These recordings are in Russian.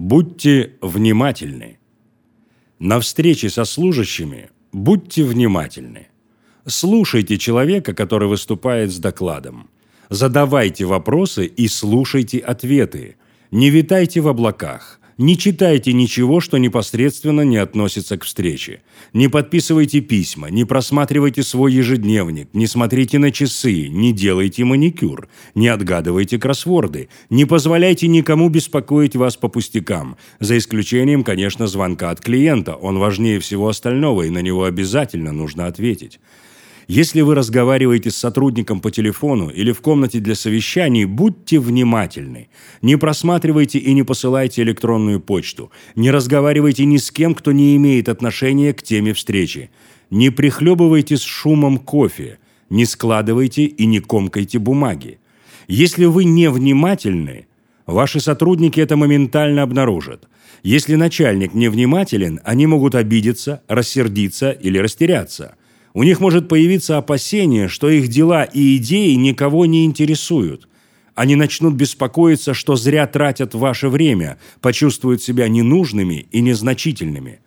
Будьте внимательны. На встрече со служащими будьте внимательны. Слушайте человека, который выступает с докладом. Задавайте вопросы и слушайте ответы. Не витайте в облаках. Не читайте ничего, что непосредственно не относится к встрече. Не подписывайте письма, не просматривайте свой ежедневник, не смотрите на часы, не делайте маникюр, не отгадывайте кроссворды, не позволяйте никому беспокоить вас по пустякам, за исключением, конечно, звонка от клиента, он важнее всего остального, и на него обязательно нужно ответить. Если вы разговариваете с сотрудником по телефону или в комнате для совещаний, будьте внимательны. Не просматривайте и не посылайте электронную почту. Не разговаривайте ни с кем, кто не имеет отношения к теме встречи. Не прихлебывайте с шумом кофе. Не складывайте и не комкайте бумаги. Если вы невнимательны, ваши сотрудники это моментально обнаружат. Если начальник невнимателен, они могут обидеться, рассердиться или растеряться – у них может появиться опасение, что их дела и идеи никого не интересуют. Они начнут беспокоиться, что зря тратят ваше время, почувствуют себя ненужными и незначительными.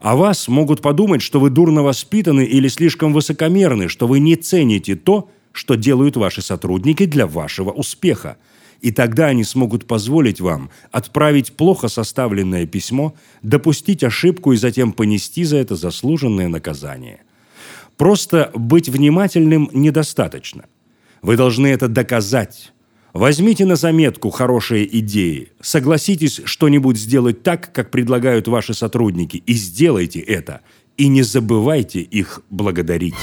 А вас могут подумать, что вы дурно воспитаны или слишком высокомерны, что вы не цените то, что делают ваши сотрудники для вашего успеха. И тогда они смогут позволить вам отправить плохо составленное письмо, допустить ошибку и затем понести за это заслуженное наказание. Просто быть внимательным недостаточно. Вы должны это доказать. Возьмите на заметку хорошие идеи, согласитесь что-нибудь сделать так, как предлагают ваши сотрудники, и сделайте это. И не забывайте их благодарить.